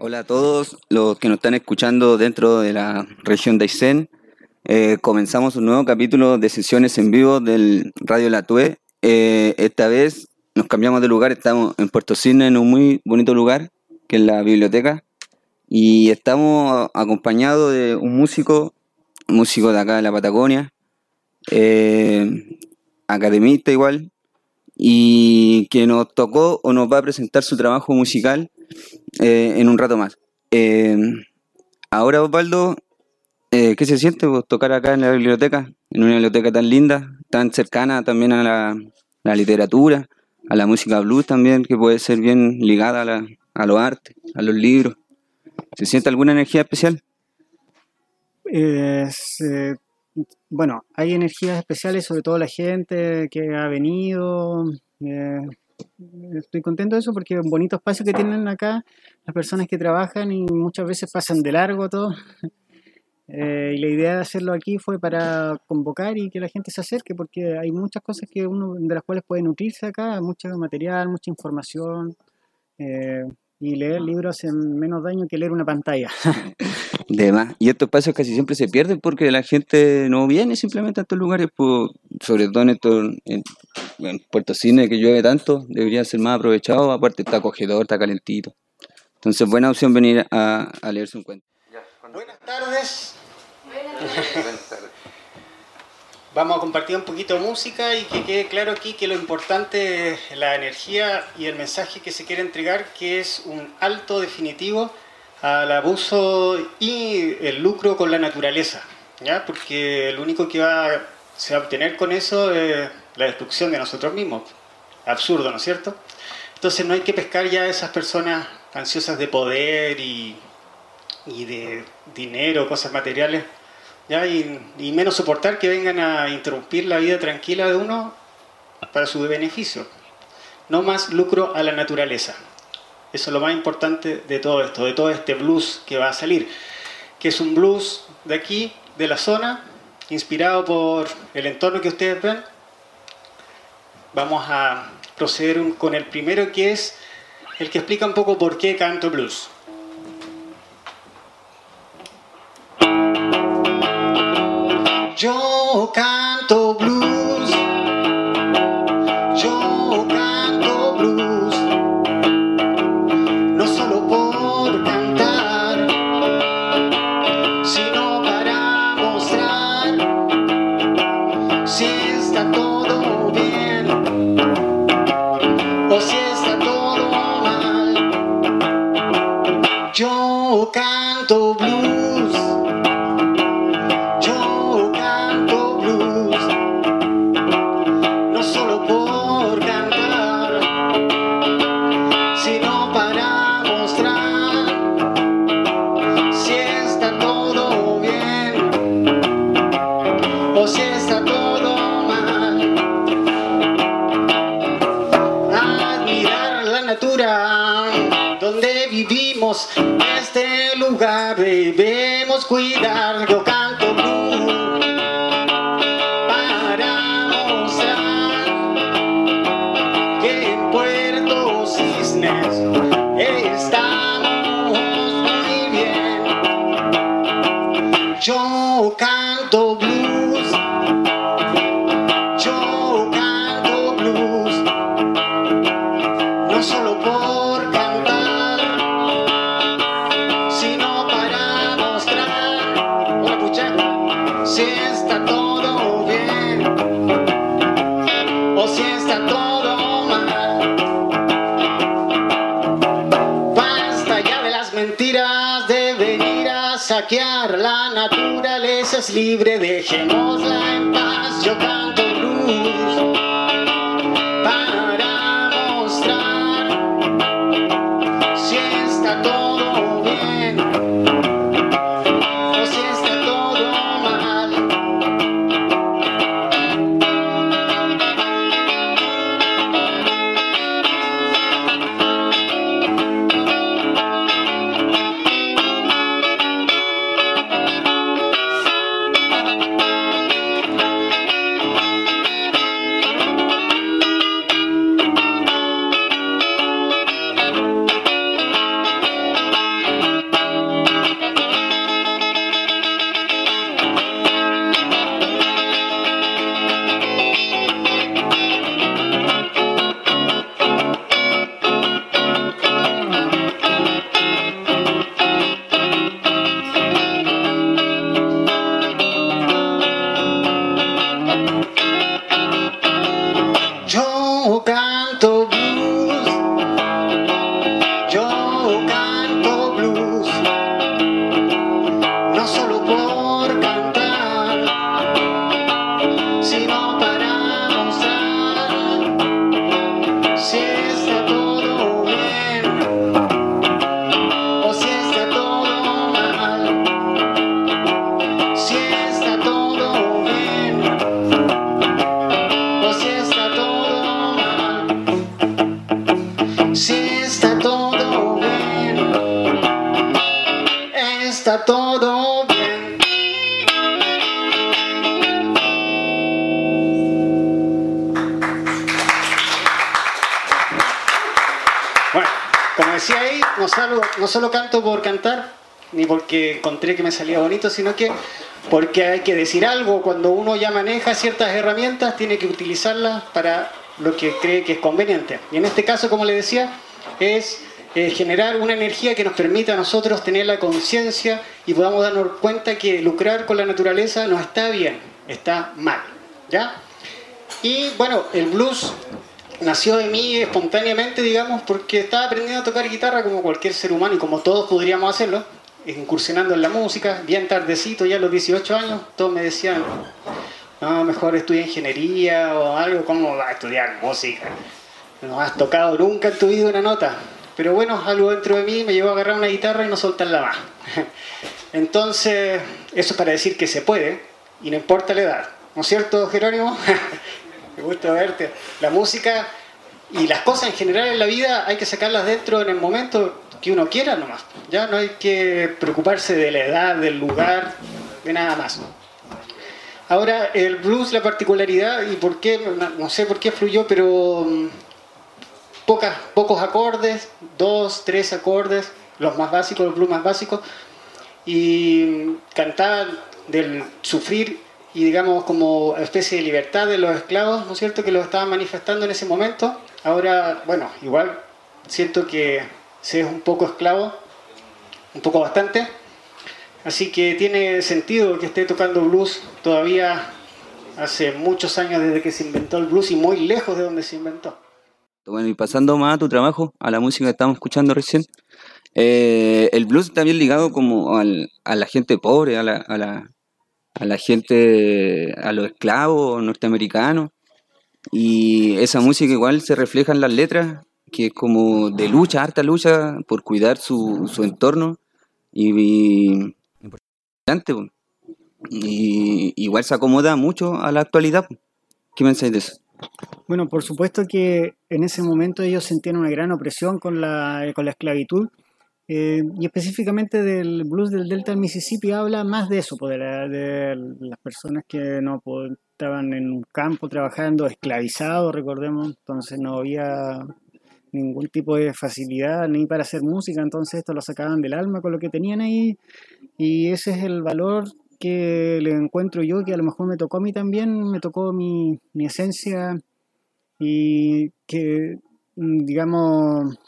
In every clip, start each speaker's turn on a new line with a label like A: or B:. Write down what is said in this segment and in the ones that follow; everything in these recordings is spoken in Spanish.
A: Hola a todos los que nos están escuchando dentro de la región de Aysén. Eh, comenzamos un nuevo capítulo de sesiones en vivo del Radio La Tue. Eh, esta vez nos cambiamos de lugar, estamos en Puerto Cisne, en un muy bonito lugar, que es la biblioteca. Y estamos acompañados de un músico, músico de acá de la Patagonia, eh, academista igual, y que nos tocó o nos va a presentar su trabajo musical eh, en un rato más. Eh, ahora, Osvaldo, eh, ¿qué se siente vos, tocar acá en la biblioteca? En una biblioteca tan linda, tan cercana también a la, la literatura, a la música blues también, que puede ser bien ligada a, la, a los artes, a los libros. ¿Se siente alguna energía especial?
B: Es, eh, bueno, hay energías especiales, sobre todo la gente que ha venido. Estoy contento de eso porque es un bonito espacio que tienen acá las personas que trabajan y muchas veces pasan de largo todo. Eh, y la idea de hacerlo aquí fue para convocar y que la gente se acerque porque hay muchas cosas que uno de las cuales puede nutrirse acá, mucho material, mucha información. eh, y leer libros hace menos daño que leer una pantalla.
A: De más. Y estos espacios casi siempre se pierden porque la gente no viene simplemente a estos lugares, pues, sobre todo en, estos, en, en Puerto Cine que llueve tanto, debería ser más aprovechado. Aparte está acogedor, está calentito. Entonces, buena opción venir a, a leerse un cuento.
B: Buenas tardes. Vamos a compartir un poquito de música y que quede claro aquí que lo importante es la energía y el mensaje que se quiere entregar, que es un alto definitivo al abuso y el lucro con la naturaleza, ¿ya? Porque lo único que va, se va a obtener con eso es la destrucción de nosotros mismos. Absurdo, ¿no es cierto? Entonces no hay que pescar ya a esas personas ansiosas de poder y, de dinero, cosas materiales, ¿ya? Y menos soportar que vengan a interrumpir la vida tranquila de uno para su beneficio. No más lucro a la naturaleza. Eso es lo más importante de todo esto, de todo este blues que va a salir. Que es un blues de aquí, de la zona, inspirado por el entorno que ustedes ven. Vamos a proceder con el primero que es el que explica un poco por qué canto blues. Yo canto blues. Yo canto blues. Si está todo bien o si está todo mal. Basta ya de las mentiras de venir a saquear la naturaleza es libre, dejémosla en paz. Yo canto blues todo bien.
C: Bueno, como decía ahí, no solo, no solo canto por cantar, ni porque encontré que me salía bonito, sino que porque hay que decir algo. Cuando uno ya maneja ciertas herramientas, tiene que utilizarlas para lo que cree que es conveniente. Y en este caso, como le decía, es eh, generar una energía que nos permita a nosotros tener la conciencia y podamos darnos cuenta que lucrar con la naturaleza no está bien, está mal. ¿Ya? Y bueno, el blues nació de mí espontáneamente, digamos, porque estaba aprendiendo a tocar guitarra como cualquier ser humano y como todos podríamos hacerlo, incursionando en la música, bien tardecito, ya a los 18 años, todos me decían, no, mejor estudia ingeniería o algo, ¿cómo vas a estudiar música? No has tocado nunca en tu vida una nota. Pero bueno, algo dentro de mí me llevó a agarrar una guitarra y no soltarla más. Entonces, eso es para decir que se puede y no importa la edad. ¿No es cierto, Jerónimo? me gusta verte. La música y las cosas en general en la vida hay que sacarlas dentro en el momento que uno quiera nomás. Ya no hay que preocuparse de la edad, del lugar, de nada más. Ahora, el blues, la particularidad, y por qué, no sé por qué fluyó, pero mm, pocas, pocos acordes, dos, tres acordes, los más básicos, los blues más básicos, y cantar del sufrir y digamos como especie de libertad de los esclavos, ¿no es cierto?, que lo estaban manifestando en ese momento. Ahora, bueno, igual siento que se es un poco esclavo, un poco bastante, así que tiene sentido que esté tocando blues todavía hace muchos años desde que se inventó el blues y muy lejos de donde se inventó.
A: Bueno, y pasando más a tu trabajo, a la música que estamos escuchando recién, eh, el blues bien ligado como a la gente pobre, a la, gente, a los esclavos norteamericanos, y esa música igual se refleja en las letras, que es como de lucha, harta lucha por cuidar su, su entorno, y, y, y igual se acomoda mucho a la actualidad. ¿Qué pensáis de eso?
B: Bueno, por supuesto que en ese momento ellos sentían una gran opresión con la, con la esclavitud. Eh, y específicamente del blues del Delta del Mississippi habla más de eso, pues, de, las personas que no estaban en un campo trabajando esclavizados, recordemos, entonces no había ningún tipo de facilidad ni para hacer música, entonces esto lo sacaban del alma con lo que tenían ahí y ese es el valor que le encuentro yo, que a lo mejor me tocó a mí también, me tocó mi, mi esencia y que, mm, digamos,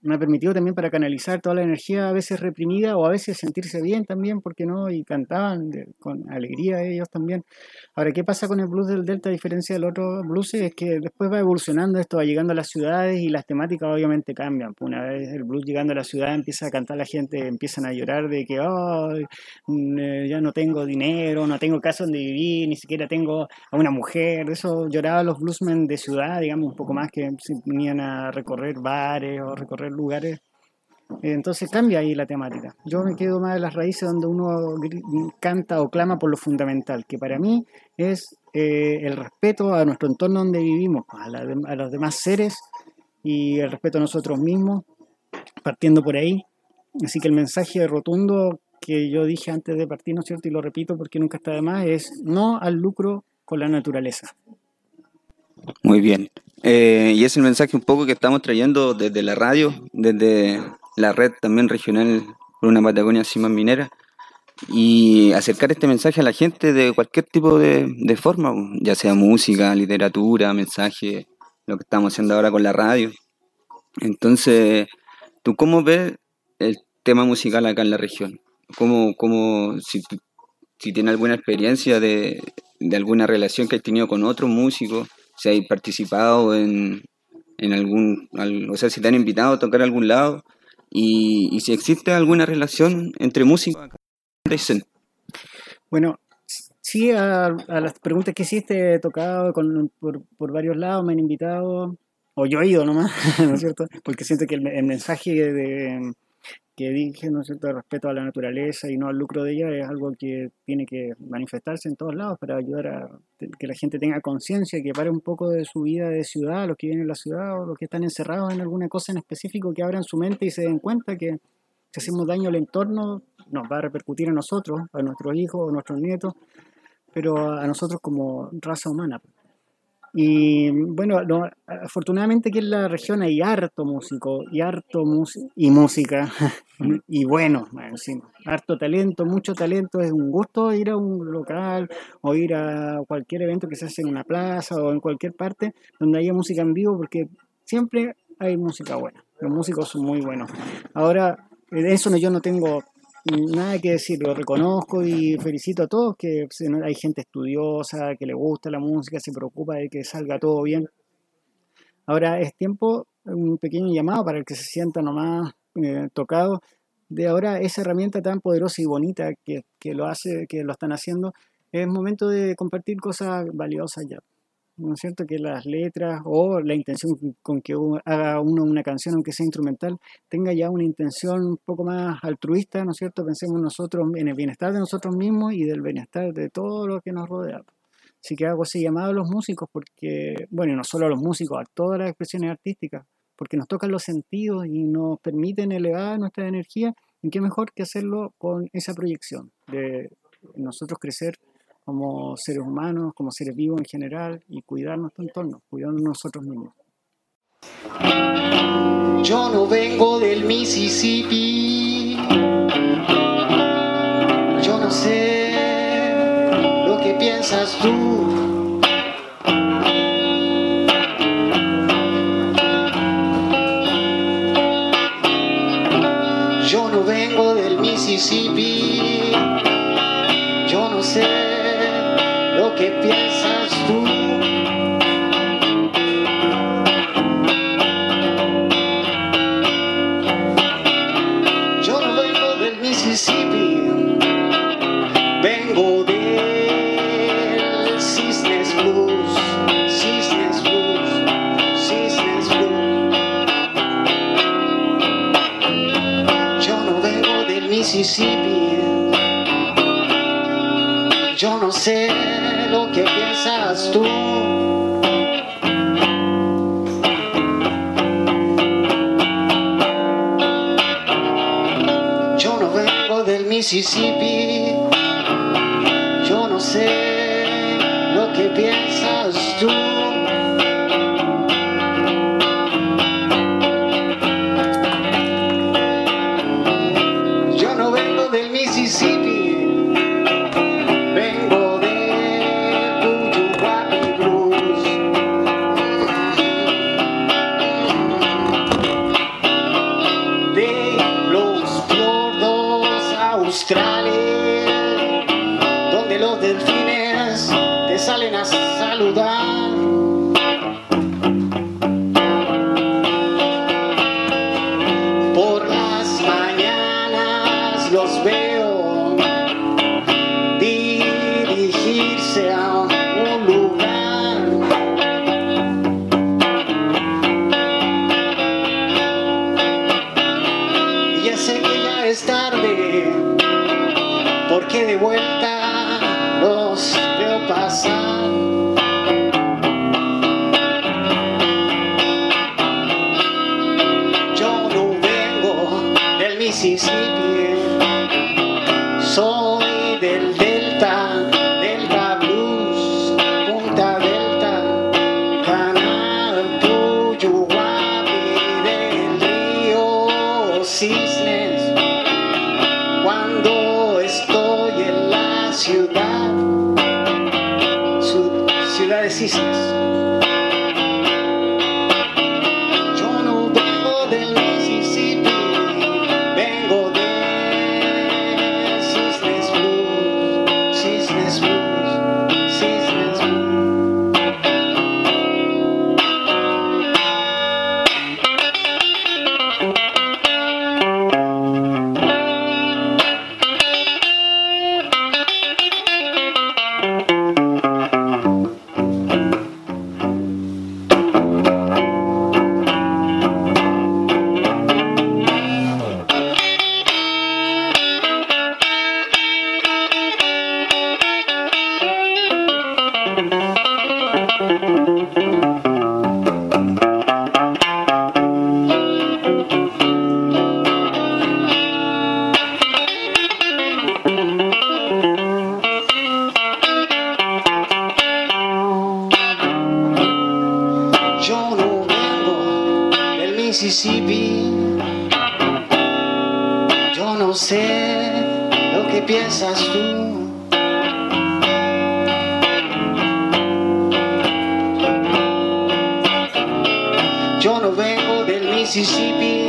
B: me ha permitido también para canalizar toda la energía a veces reprimida o a veces sentirse bien también, porque no? Y cantaban con alegría ellos también. Ahora, ¿qué pasa con el blues del Delta a diferencia del otro blues? Es que después va evolucionando esto, va llegando a las ciudades y las temáticas obviamente cambian. Pues una vez el blues llegando a la ciudad empieza a cantar la gente, empiezan a llorar de que oh, ya no tengo dinero, no tengo casa donde vivir, ni siquiera tengo a una mujer. Eso lloraban los bluesmen de ciudad, digamos, un poco más que venían a recorrer bares o recorrer lugares entonces cambia ahí la temática. Yo me quedo más de las raíces donde uno canta o clama por lo fundamental, que para mí es eh, el respeto a nuestro entorno donde vivimos, a, los demás seres y el respeto a nosotros mismos, partiendo por ahí. Así que el mensaje rotundo que yo dije antes de partir, ¿no es cierto? Y lo repito porque nunca está de más, es no al lucro con la naturaleza.
A: Muy bien. Eh, y es el mensaje un poco que estamos trayendo desde la radio, desde la red también regional por una Patagonia más minera y acercar este mensaje a la gente de cualquier tipo de, forma, ya sea música, literatura, mensaje, lo que estamos haciendo ahora con la radio. Entonces, ¿tú cómo ves el tema musical acá en la región? ¿Cómo, cómo si, si alguna experiencia de, de alguna relación que has tenido con otros músicos, si has participado en, en algún, o sea, si te han invitado a tocar algún lado, y, si existe alguna relación entre música y
B: Bueno, sí, a, las preguntas que hiciste he tocado con, por, por, varios lados, me han invitado, o yo he ido nomás, ¿no es cierto? Porque siento que el, el mensaje de, que dije, ¿no es cierto?, de respeto a la naturaleza y no al lucro de ella, es algo que tiene que manifestarse en todos lados para ayudar a que la gente tenga conciencia, que pare un poco de su vida de ciudad, los que viven en la ciudad o los que están encerrados en alguna cosa en específico, que abran su mente y se den cuenta que si hacemos daño al entorno,
D: nos va a repercutir a nosotros, a nuestros hijos, a nuestros nietos, pero a nosotros como raza humana. Y bueno, afortunadamente aquí en la región hay harto músico y harto y música y bueno, encima, harto talento, mucho talento. Es un gusto ir a un local o ir a cualquier evento que se hace en una plaza o en cualquier parte donde haya música en vivo porque siempre hay música buena. Los músicos son muy buenos. Ahora, de eso yo no tengo nada que decir, lo reconozco y felicito a todos que hay gente estudiosa, que le gusta la música, se preocupa de que salga todo bien. Ahora es tiempo, un pequeño llamado para el que se sienta nomás eh, tocado, de ahora esa herramienta tan poderosa y bonita que, que lo hace, que lo están haciendo, es momento de compartir cosas valiosas ya. ¿No es cierto? Que las letras o la intención con que haga uno una canción, aunque sea instrumental, tenga ya una intención un poco más altruista, ¿no es cierto? Pensemos nosotros en el bienestar de nosotros mismos y del bienestar de todo lo que nos rodea. Así que hago ese llamado a los músicos, porque, bueno, y no solo a los músicos, a todas las expresiones artísticas, porque nos tocan los sentidos y nos permiten elevar nuestra energía, y qué mejor que hacerlo con esa proyección de nosotros crecer como seres humanos, como seres vivos en general y cuidar nuestro entorno, cuidar nosotros mismos.
B: Yo no vengo del Mississippi, yo no sé lo que piensas tú. Yo no vengo del Mississippi, yo no sé ¿Qué piensas tú. Yo no vengo del Mississippi, vengo del Cisnes Blues, Cisnes Blues, Cisnes Blues. Yo no vengo del Mississippi, Yo no vengo del Mississippi, yo no sé lo que piensas saludar. Por las mañanas los veo
E: dirigirse a un lugar. Y ya sé que ya es tarde, porque de vuelta. Jesus. Mississippi. Yo no sé lo que piensas tú. Yo no vengo del Mississippi.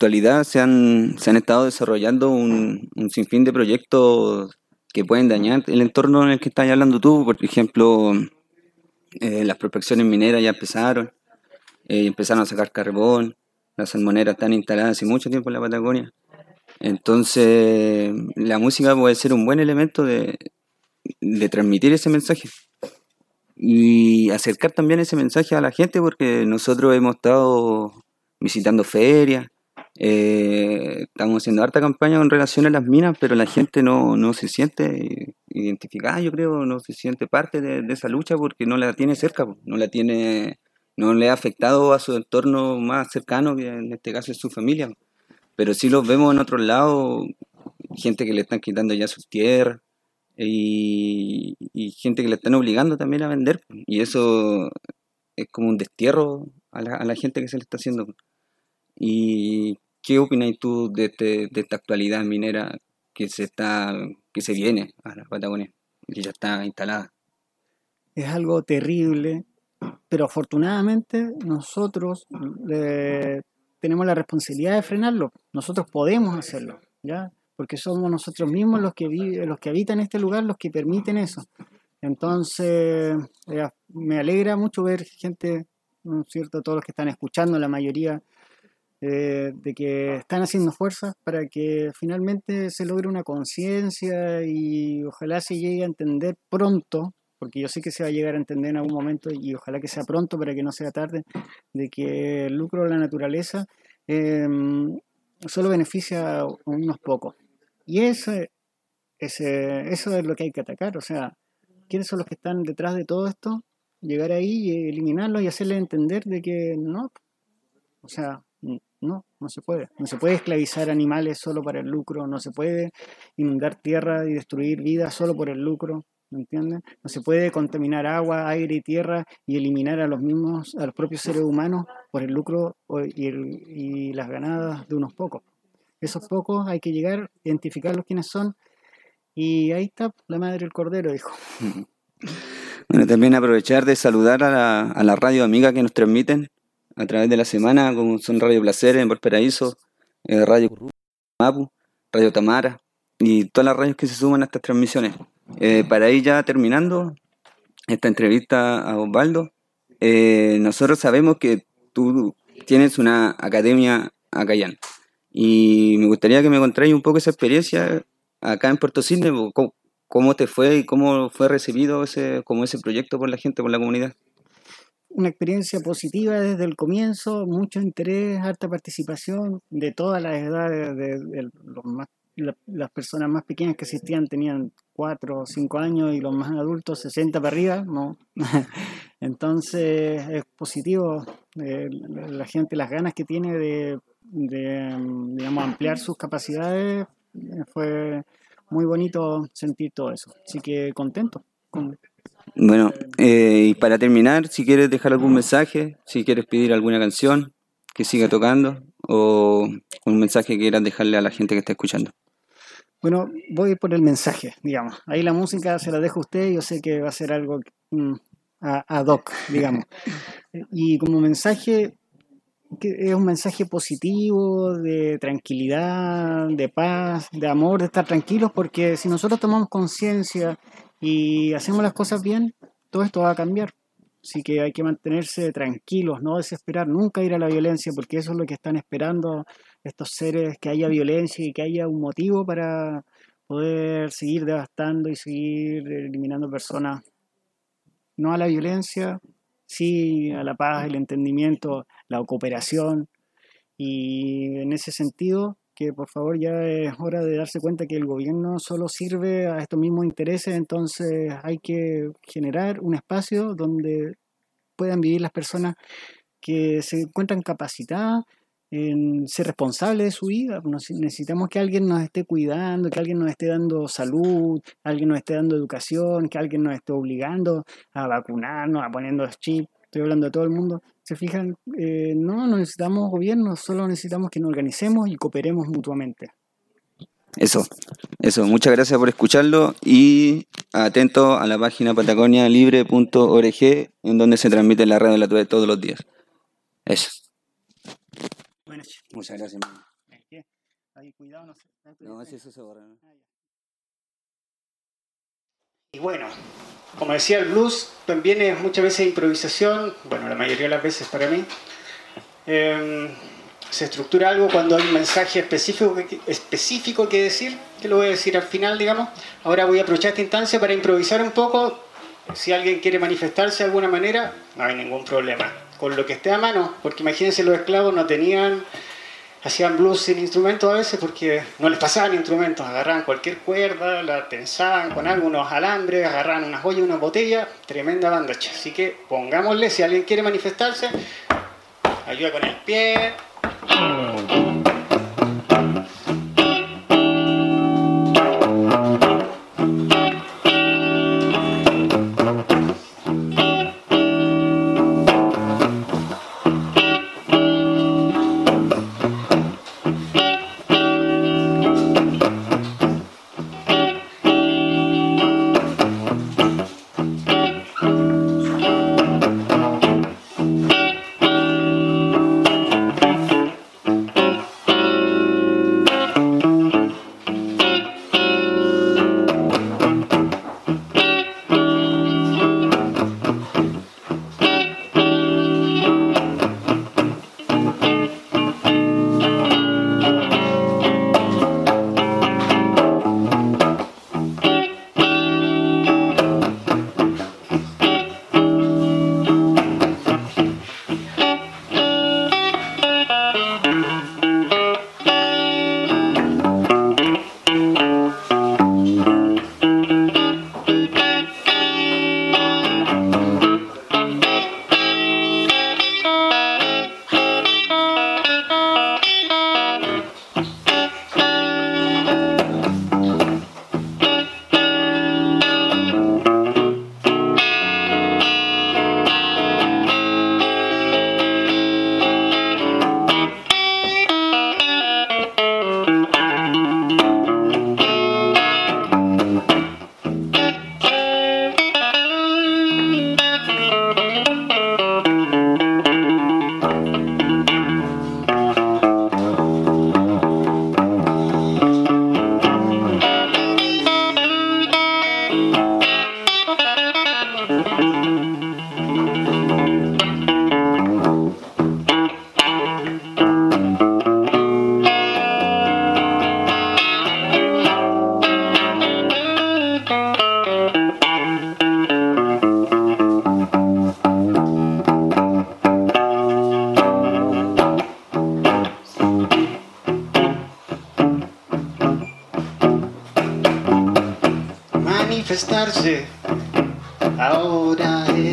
A: Actualidad se han, se han estado desarrollando un, un sinfín de proyectos que pueden dañar el entorno en el que estás hablando tú. Por ejemplo, eh, las prospecciones mineras ya empezaron, eh, empezaron a sacar carbón, las salmoneras están instaladas hace mucho tiempo en la Patagonia. Entonces, la música puede ser un buen elemento de, de transmitir ese mensaje y acercar también ese mensaje a la gente porque nosotros hemos estado visitando ferias, eh, estamos haciendo harta campaña con relación a las minas, pero la gente no, no se siente identificada, yo creo, no se siente parte de, esa lucha porque no la tiene cerca, no la tiene, no le ha afectado a su entorno más cercano, que en este caso es su familia. Pero sí los vemos en otros lados, gente que le están quitando ya sus tierras y, y gente que le están obligando también a vender. Y eso es como un destierro a la, a la gente que se le está haciendo. ¿Y qué opinas tú de, este- de esta actualidad minera que se está que se viene a la Patagonia, que ya está instalada?
B: Es algo terrible, pero afortunadamente nosotros eh, tenemos la responsabilidad de frenarlo. Nosotros podemos hacerlo, ¿ya? Porque somos nosotros mismos los que, vi- los que habitan este lugar los que permiten eso. Entonces, eh, me alegra mucho ver gente, ¿no es cierto? Todos los que están escuchando, la mayoría, eh, de que están haciendo fuerzas para que finalmente se logre una conciencia y ojalá se llegue a entender pronto, porque yo sé que se va a llegar a entender en algún momento y ojalá que sea pronto para que no sea tarde, de que el lucro de la naturaleza eh, solo beneficia a unos pocos. Y ese, ese, eso es lo que hay que atacar, o sea, ¿quiénes son los que están detrás de todo esto? Llegar ahí y eliminarlos y hacerles entender de que no, o sea, no, no se puede. No se puede esclavizar animales solo para el lucro, no se puede inundar tierra y destruir vida solo por el lucro, ¿me entienden? No se puede contaminar agua, aire y tierra y eliminar a los mismos, a los propios seres humanos por el lucro y, y las ganadas de unos pocos. Esos pocos hay que llegar, identificarlos quiénes son y ahí está la madre del cordero, dijo.
A: Bueno, también aprovechar de saludar a la, a la radio amiga que nos transmiten a través de la semana, como son Radio Placer en Valparaíso, eh, Radio Mapu, Radio Tamara y todas las radios que se suman a estas transmisiones. Eh, para ir ya terminando esta entrevista a Osvaldo, eh, nosotros sabemos que tú tienes una academia acá allá. Y me gustaría que me contarais un poco esa experiencia acá en Puerto Cisne, cómo, cómo te fue y cómo fue recibido ese, como ese proyecto por la gente, por la comunidad.
B: Una experiencia positiva desde el comienzo, mucho interés, harta participación de todas las edades, de, los más- la- las personas más pequeñas que asistían tenían 4 o 5 años y los más adultos 60 para arriba, ¿no? Entonces es positivo, eh, la gente, las ganas que tiene de, de, digamos, ampliar sus capacidades, eh, fue muy bonito sentir todo eso. Así que contento. con-
A: Bueno, eh, y para terminar, si quieres dejar algún mensaje, si quieres pedir alguna canción que siga tocando o un mensaje que quieras dejarle a la gente que está escuchando.
B: Bueno, voy por el mensaje, digamos. Ahí la música se la dejo a usted, yo sé que va a ser algo mm, a- ad hoc, digamos. Y como mensaje, que es un mensaje positivo, de tranquilidad, de paz, de amor, de estar tranquilos, porque si nosotros tomamos conciencia y hacemos las cosas bien, todo esto va a cambiar. Así que hay que mantenerse tranquilos, no desesperar, nunca ir a la violencia, porque eso es lo que están esperando estos seres, que haya violencia y que haya un motivo para poder seguir devastando y seguir eliminando personas. No a la violencia,
F: sí a la paz, el entendimiento, la cooperación. Y en ese sentido, que por favor ya es hora de darse cuenta que el gobierno solo sirve a estos mismos intereses, entonces hay que generar un espacio donde puedan vivir las personas que se encuentran capacitadas en ser responsables de su vida. Necesitamos que alguien nos esté cuidando, que alguien nos esté dando salud, alguien nos esté dando educación, que alguien nos esté obligando a vacunarnos, a poniendo chip. Estoy hablando de todo el mundo. Se fijan, eh, no, no necesitamos gobierno, solo necesitamos que nos organicemos y cooperemos mutuamente.
A: Eso, eso. Muchas gracias por escucharlo y atento a la página patagonialibre.org en donde se transmite la radio de la TV todos los días. Eso. Muchas gracias.
B: cuidado, no, no, eso se borra. Y bueno, como decía, el blues también es muchas veces improvisación, bueno, la mayoría de las veces para mí. Em, se estructura algo cuando hay un mensaje específico que, específico que decir, que lo voy a decir al final, digamos. Ahora voy a aprovechar esta instancia para improvisar un poco. Si alguien quiere manifestarse de alguna manera, no hay ningún problema. Con lo que esté a mano, porque imagínense los esclavos no tenían hacían blues sin instrumentos a veces porque no les pasaban instrumentos, agarraban cualquier cuerda, la tensaban con algunos alambres, agarraban unas joyas, una botella, tremenda banda. Así que pongámosle, si alguien quiere manifestarse, ayuda con el pie.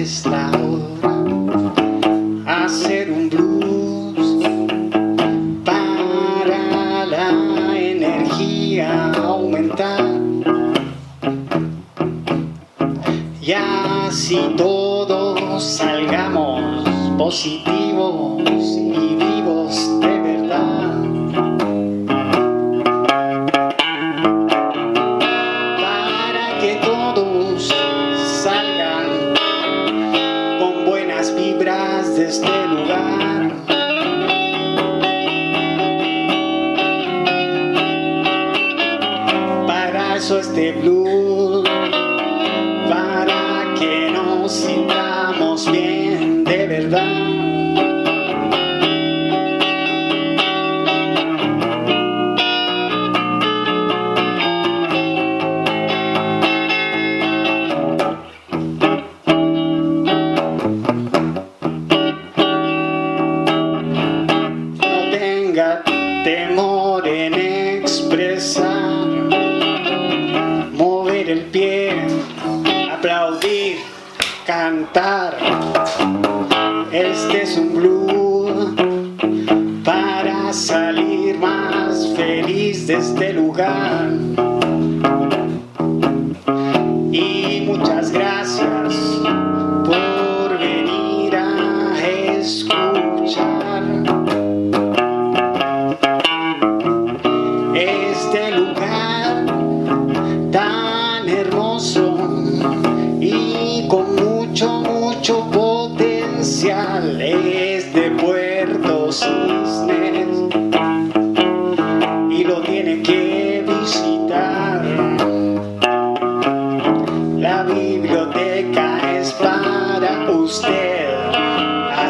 B: esta hora hacer un blues para la energía aumentar y así todos salgamos positivos.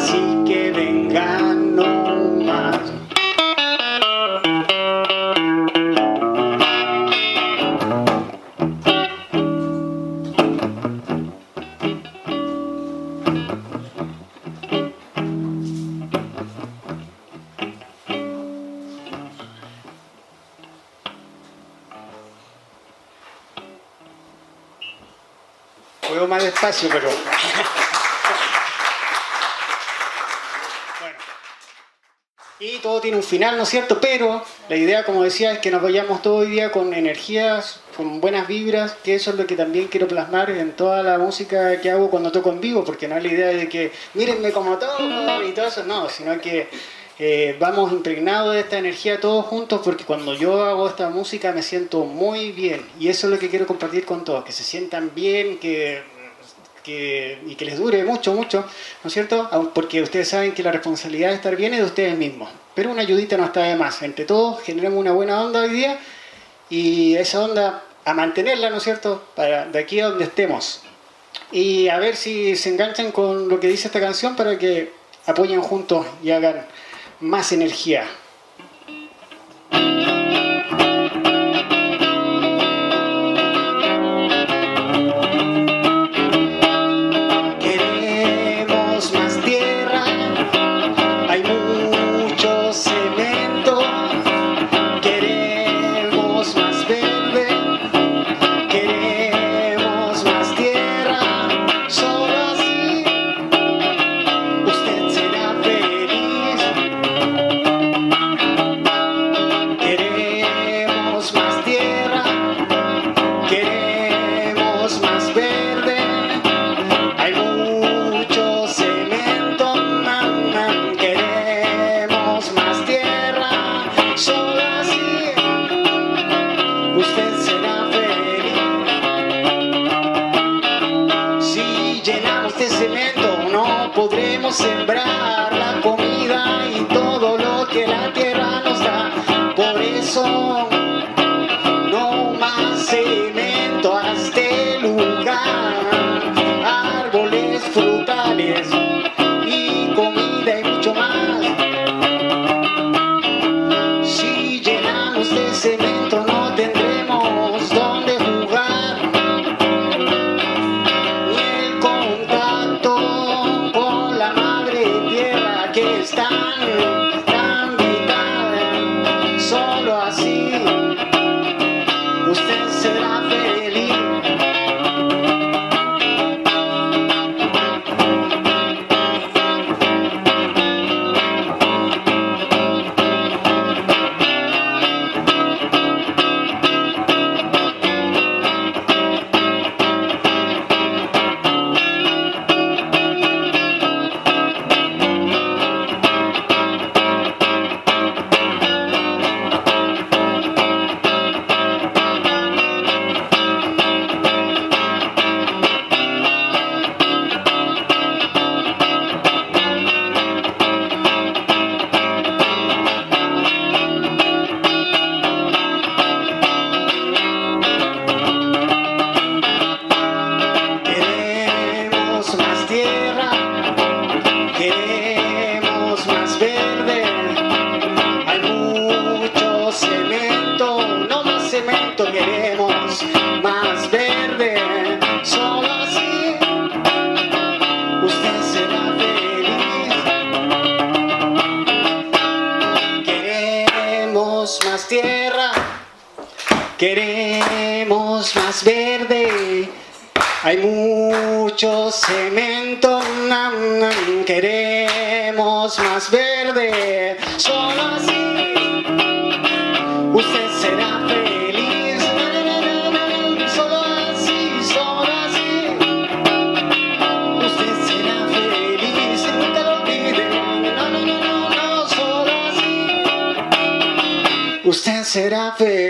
B: Así que venga no más. Puedo más despacio, pero. Todo tiene un final, ¿no es cierto? Pero la idea, como decía, es que nos vayamos todo el día con energías, con buenas vibras, que eso es lo que también quiero plasmar en toda la música que hago cuando toco en vivo, porque no es la idea de que mírenme como toco y todo eso, no, sino que eh, vamos impregnados de esta energía todos juntos, porque cuando yo hago esta música me siento muy bien, y eso es lo que quiero compartir con todos, que se sientan bien, que que, y que les dure mucho, mucho, ¿no es cierto? Porque ustedes saben que la responsabilidad de estar bien es de ustedes mismos. Pero una ayudita no está de más. Entre todos generamos una buena onda hoy día y esa onda a mantenerla, ¿no es cierto? Para de aquí a donde estemos. Y a ver si se enganchan con lo que dice esta canción para que apoyen juntos y hagan más energía. Queremos más verde. Hay mucho cemento, queremos más verde. Solo así usted será feliz. Solo así, solo así. Usted será feliz. Nunca lo olvide. No, no, no, no, no. Solo así. Usted será feliz.